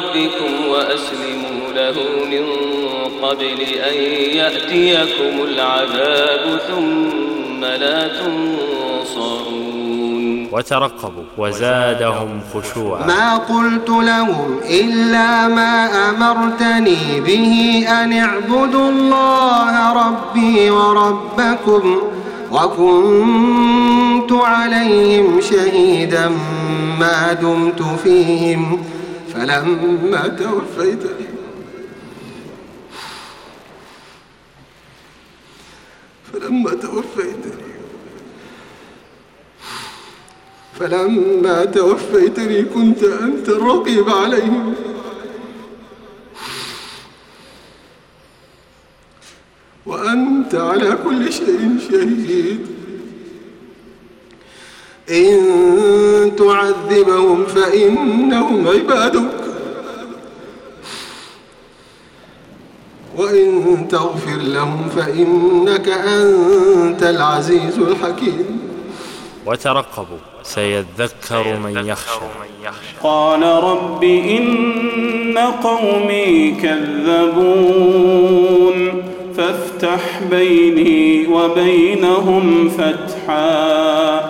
ربكم وأسلموا له من قبل أن يأتيكم العذاب ثم لا تنصرون. وترقبوا وزادهم خشوعا. ما قلت لهم إلا ما أمرتني به أن اعبدوا الله ربي وربكم وكنت عليهم شهيدا ما دمت فيهم. فلما توفيتني فلما توفيتني فلما توفيتني كنت أنت الرقيب عليهم. وأنت على كل شيء شهيد. إن تعذبهم فإنهم عبادك. وإن تغفر لهم فإنك أنت العزيز الحكيم. وترقبوا سيذكر من يخشى. قال رب إن قومي كذبون. فافتح بيني وبينهم فتحا.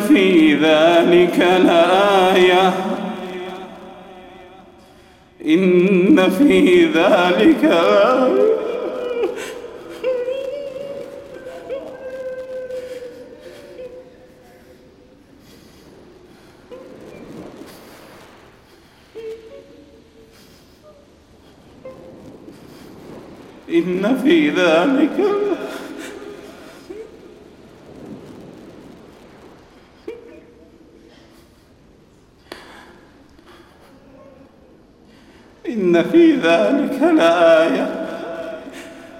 في ذلك لآية. إن في ذلك لآية إن في ذلك إن في ذلك لآية.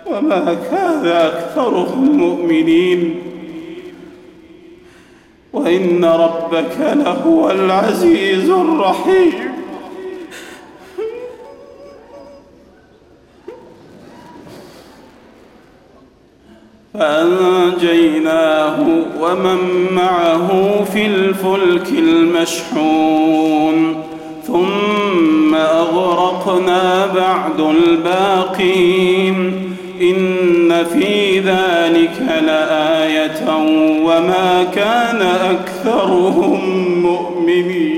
وما كان أكثرهم مؤمنين. وإن ربك لهو العزيز الرحيم. فأنجيناه ومن معه في الفلك المشحون. ثم أغرقنا بعد الباقين. إن في ذلك لآية وما كان أكثرهم مؤمنين.